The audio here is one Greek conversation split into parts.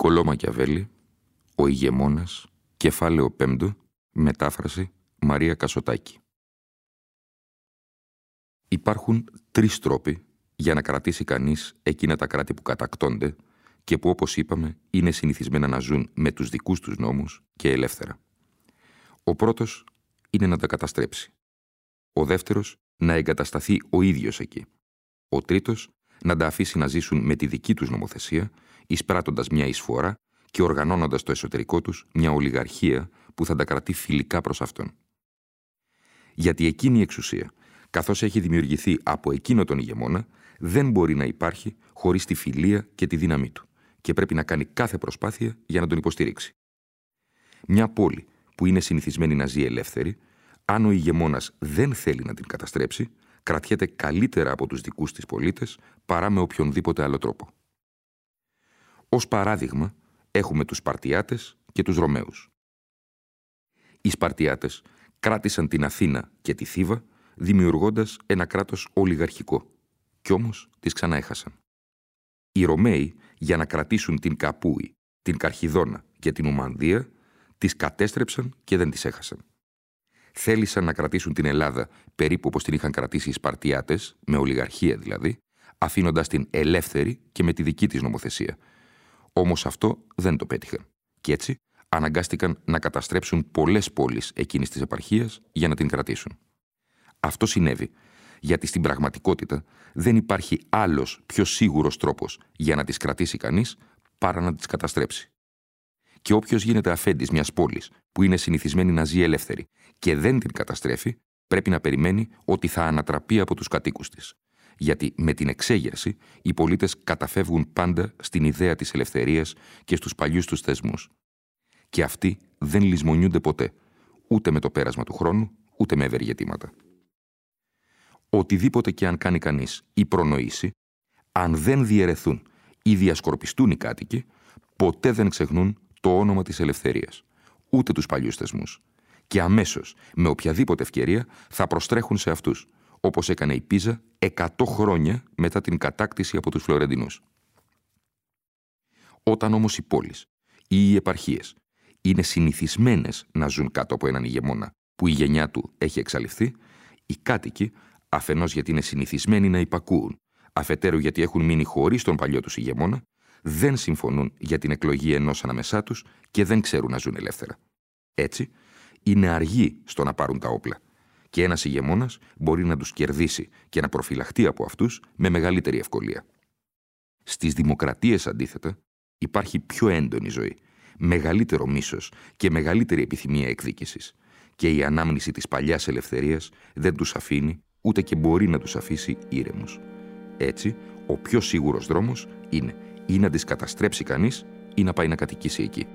Νικολό Μακιαβέλη, Ο ηγεμόνας, κεφάλαιο 5, μετάφραση Μαρία Κασοτάκη. Υπάρχουν τρεις τρόποι για να κρατήσει κανείς εκείνα τα κράτη που κατακτώνται και που όπως είπαμε είναι συνηθισμένα να ζουν με τους δικούς τους νόμους και ελεύθερα. Ο πρώτος είναι να τα καταστρέψει. Ο δεύτερος να εγκατασταθεί ο ίδιος εκεί. Ο τρίτος να τα αφήσει να ζήσουν με τη δική τους νομοθεσία εισπράττοντας μια εισφορά και οργανώνοντας το εσωτερικό τους μια ολιγαρχία που θα τα κρατεί φιλικά προς αυτόν. Γιατί εκείνη η εξουσία, καθώς έχει δημιουργηθεί από εκείνο τον ηγεμόνα, δεν μπορεί να υπάρχει χωρίς τη φιλία και τη δύναμή του και πρέπει να κάνει κάθε προσπάθεια για να τον υποστηρίξει. Μια πόλη που είναι συνηθισμένη να ζει ελεύθερη, αν ο ηγεμόνας δεν θέλει να την καταστρέψει, κρατιέται καλύτερα από τους δικούς της πολίτες παρά με οποιονδήποτε άλλο τρόπο. Ως παράδειγμα, έχουμε τους Σπαρτιάτες και τους Ρωμαίους. Οι Σπαρτιάτες κράτησαν την Αθήνα και τη Θήβα, δημιουργώντας ένα κράτος ολιγαρχικό, κι όμως τις ξαναέχασαν. Οι Ρωμαίοι, για να κρατήσουν την Καπούη, την Καρχιδόνα και την Ουμανδία, τις κατέστρεψαν και δεν τις έχασαν. Θέλησαν να κρατήσουν την Ελλάδα περίπου όπως την είχαν κρατήσει οι Σπαρτιάτες, με ολιγαρχία δηλαδή, αφήνοντας την ελεύθερη και με τη δική της νομοθεσία, όμως αυτό δεν το πέτυχαν. Και έτσι αναγκάστηκαν να καταστρέψουν πολλές πόλεις εκείνης της επαρχίας για να την κρατήσουν. Αυτό συνέβη γιατί στην πραγματικότητα δεν υπάρχει άλλος πιο σίγουρος τρόπος για να τις κρατήσει κανείς παρά να τις καταστρέψει. Και όποιος γίνεται αφέντης μιας πόλης που είναι συνηθισμένη να ζει ελεύθερη και δεν την καταστρέφει, πρέπει να περιμένει ότι θα ανατραπεί από τους κατοίκους της γιατί με την εξέγερση οι πολίτες καταφεύγουν πάντα στην ιδέα της ελευθερίας και στους παλιούς τους θεσμούς. Και αυτοί δεν λησμονιούνται ποτέ, ούτε με το πέρασμα του χρόνου, ούτε με ευεργετήματα. Οτιδήποτε και αν κάνει κανείς ή προνοήσει, αν δεν διαιρεθούν ή διασκορπιστούν οι κάτοικοι, ποτέ δεν ξεχνούν το όνομα της ελευθερίας, ούτε τους παλιούς θεσμούς. Και αμέσως, με οποιαδήποτε ευκαιρία, θα προστρέχουν σε αυτούς, όπως έκανε η Πίζα 100 χρόνια μετά την κατάκτηση από τους Φλωρεντινούς. Όταν όμως οι πόλεις ή οι επαρχίες είναι συνηθισμένες να ζουν κάτω από έναν ηγεμόνα που η γενιά του έχει εξαλειφθεί, οι κάτοικοι, αφενός γιατί είναι συνηθισμένοι να υπακούουν, αφετέρου γιατί έχουν μείνει χωρίς τον παλιό τους ηγεμόνα, δεν συμφωνούν για την εκλογή ενός ανάμεσά τους και δεν ξέρουν να ζουν ελεύθερα. Έτσι, είναι αργοί στο να πάρουν τα όπλα και ένας ηγεμόνας μπορεί να τους κερδίσει και να προφυλαχτεί από αυτούς με μεγαλύτερη ευκολία. Στις δημοκρατίες αντίθετα υπάρχει πιο έντονη ζωή, μεγαλύτερο μίσος και μεγαλύτερη επιθυμία εκδίκησης και η ανάμνηση της παλιάς ελευθερίας δεν τους αφήνει ούτε και μπορεί να τους αφήσει ήρεμους. Έτσι, ο πιο σίγουρος δρόμος είναι ή να τις καταστρέψει κανείς ή να πάει να κατοικήσει εκεί.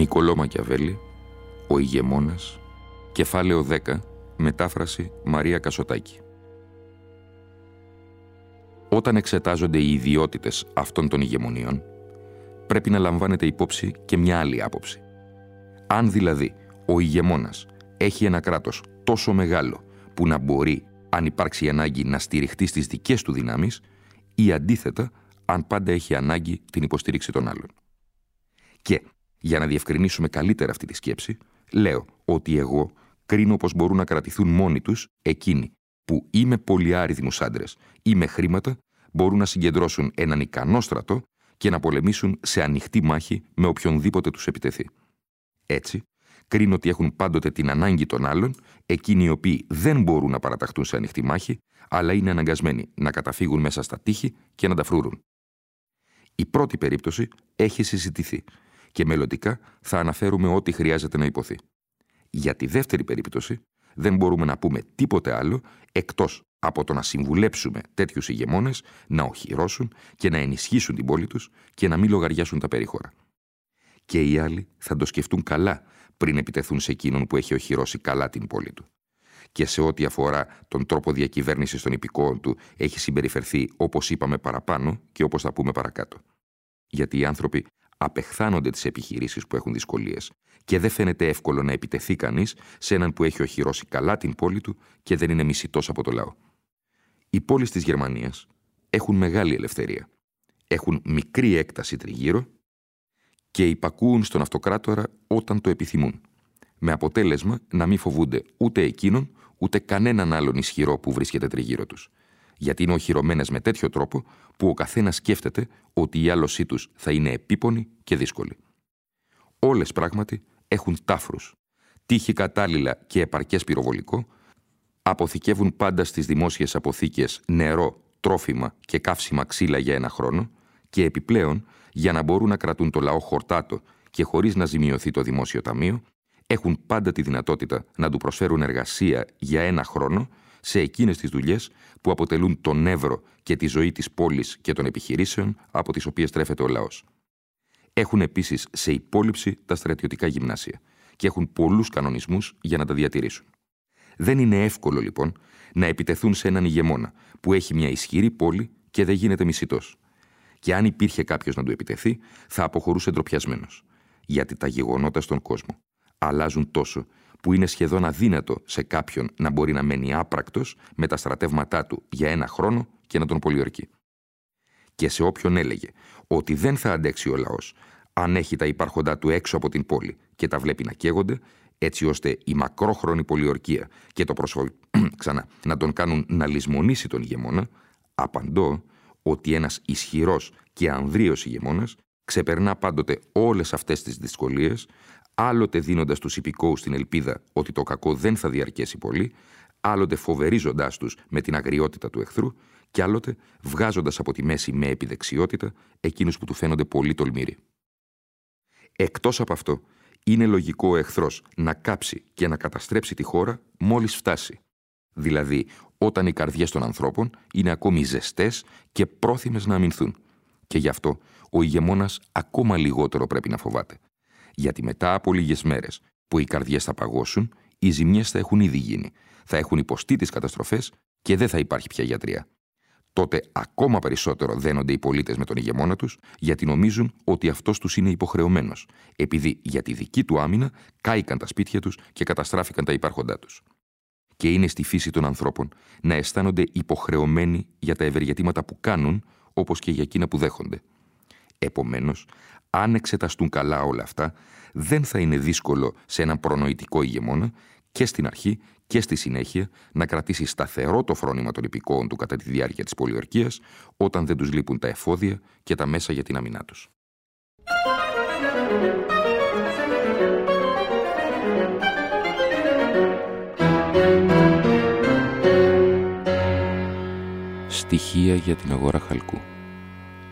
Νικολό Μακιαβέλη, Ο ηγεμόνας, κεφάλαιο 10, μετάφραση Μαρία Κασοτάκη. Όταν εξετάζονται οι ιδιότητες αυτών των ηγεμονιών, πρέπει να λαμβάνεται υπόψη και μια άλλη άποψη. Αν δηλαδή ο ηγεμόνας έχει ένα κράτος τόσο μεγάλο που να μπορεί, αν υπάρξει ανάγκη, να στηριχτεί στις δικές του δυνάμεις ή αντίθετα, αν πάντα έχει ανάγκη την υποστήριξη των άλλων. Και, για να διευκρινίσουμε καλύτερα αυτή τη σκέψη, λέω ότι εγώ κρίνω πως μπορούν να κρατηθούν μόνοι τους εκείνοι που ή με πολυάριθμους άντρες ή με χρήματα μπορούν να συγκεντρώσουν έναν ικανό στρατό και να πολεμήσουν σε ανοιχτή μάχη με οποιονδήποτε τους επιτεθεί. Έτσι, κρίνω ότι έχουν πάντοτε την ανάγκη των άλλων, εκείνοι οι οποίοι δεν μπορούν να παραταχτούν σε ανοιχτή μάχη, αλλά είναι αναγκασμένοι να καταφύγουν μέσα στα τείχη και να τα φρουρούν. Η πρώτη περίπτωση έχει συζητηθεί και μελλοντικά θα αναφέρουμε ό,τι χρειάζεται να υποθεί. Για τη δεύτερη περίπτωση δεν μπορούμε να πούμε τίποτε άλλο εκτός από το να συμβουλέψουμε τέτοιους ηγεμόνες να οχυρώσουν και να ενισχύσουν την πόλη τους και να μην λογαριάσουν τα περίχωρα. Και οι άλλοι θα το σκεφτούν καλά πριν επιτεθούν σε εκείνον που έχει οχυρώσει καλά την πόλη του. Και σε ό,τι αφορά τον τρόπο διακυβέρνησης των υπηκόων του, έχει συμπεριφερθεί όπως είπαμε παραπάνω και όπως θα πούμε παρακάτω. Γιατί οι άνθρωποι απεχθάνονται τις επιχειρήσεις που έχουν δυσκολίες και δεν φαίνεται εύκολο να επιτεθεί κανείς σε έναν που έχει οχυρώσει καλά την πόλη του και δεν είναι μισητός από το λαό. Οι πόλεις της Γερμανίας έχουν μεγάλη ελευθερία. Έχουν μικρή έκταση τριγύρω και υπακούουν στον αυτοκράτορα όταν το επιθυμούν. Με αποτέλεσμα να μην φοβούνται ούτε εκείνον, ούτε κανέναν άλλον ισχυρό που βρίσκεται τριγύρω τους. Γιατί είναι οχυρωμένες με τέτοιο τρόπο που ο καθένας σκέφτεται ότι η άλωσή τους θα είναι επίπονη και δύσκολη. Όλες πράγματι έχουν τάφρους, τύχη κατάλληλα και επαρκές πυροβολικό, αποθηκεύουν πάντα στις δημόσιες αποθήκες νερό, τρόφιμα και καύσιμα ξύλα για ένα χρόνο και επιπλέον για να μπορούν να κρατούν το λαό χορτάτο και χωρίς να ζημιωθεί το δημόσιο ταμείο, έχουν πάντα τη δυνατότητα να του προσφέρουν εργασία για ένα χρόνο σε εκείνες τις δουλειές που αποτελούν το νεύρο και τη ζωή της πόλης και των επιχειρήσεων από τις οποίες τρέφεται ο λαός. Έχουν επίσης σε υπόλοιψη τα στρατιωτικά γυμνάσια και έχουν πολλούς κανονισμούς για να τα διατηρήσουν. Δεν είναι εύκολο λοιπόν να επιτεθούν σε έναν ηγεμόνα που έχει μια ισχυρή πόλη και δεν γίνεται μισητός και αν υπήρχε κάποιος να του επιτεθεί, θα αποχωρούσε ντροπιασμένος. Γιατί τα γεγονότα στον κόσμο αλλάζουν τόσο που είναι σχεδόν αδύνατο σε κάποιον να μπορεί να μένει άπρακτος με τα στρατεύματά του για ένα χρόνο και να τον πολιορκεί. Και σε όποιον έλεγε ότι δεν θα αντέξει ο λαός αν έχει τα υπάρχοντά του έξω από την πόλη και τα βλέπει να καίγονται, έτσι ώστε η μακρόχρονη πολιορκία και το προσωπικό ξανά να τον κάνουν να λησμονήσει τον ηγεμόνα, απαντώ ότι ένας ισχυρός και ανδρείος ηγεμόνας ξεπερνά πάντοτε όλες αυτές τις δυσκολίες, άλλοτε δίνοντας τους υπηκόους την ελπίδα ότι το κακό δεν θα διαρκέσει πολύ, άλλοτε φοβερίζοντάς τους με την αγριότητα του εχθρού και άλλοτε βγάζοντας από τη μέση με επιδεξιότητα εκείνους που του φαίνονται πολύ τολμήροι. Εκτός από αυτό, είναι λογικό ο εχθρός να κάψει και να καταστρέψει τη χώρα μόλις φτάσει. Δηλαδή, όταν οι καρδιές των ανθρώπων είναι ακόμη ζεστές και πρόθυμες να αμυνθούν. Και γι' αυτό ο ηγεμόνας ακόμα λιγότερο πρέπει να φοβάται. Γιατί μετά από λίγες μέρες που οι καρδιές θα παγώσουν, οι ζημιές θα έχουν ήδη γίνει, θα έχουν υποστεί τις καταστροφές και δεν θα υπάρχει πια γιατρία. Τότε ακόμα περισσότερο δένονται οι πολίτες με τον ηγεμόνα τους, γιατί νομίζουν ότι αυτός τους είναι υποχρεωμένος, επειδή για τη δική του άμυνα κάηκαν τα σπίτια τους και καταστράφηκαν τα υπάρχοντά τους και είναι στη φύση των ανθρώπων να αισθάνονται υποχρεωμένοι για τα ευεργετήματα που κάνουν, όπως και για εκείνα που δέχονται. Επομένως, αν εξεταστούν καλά όλα αυτά, δεν θα είναι δύσκολο σε έναν προνοητικό ηγεμόνα και στην αρχή και στη συνέχεια να κρατήσει σταθερό το φρόνημα των υπηκόων του κατά τη διάρκεια της πολιορκίας, όταν δεν τους λείπουν τα εφόδια και τα μέσα για την αμυνά τους. Στοιχεία για την αγορά χαλκού.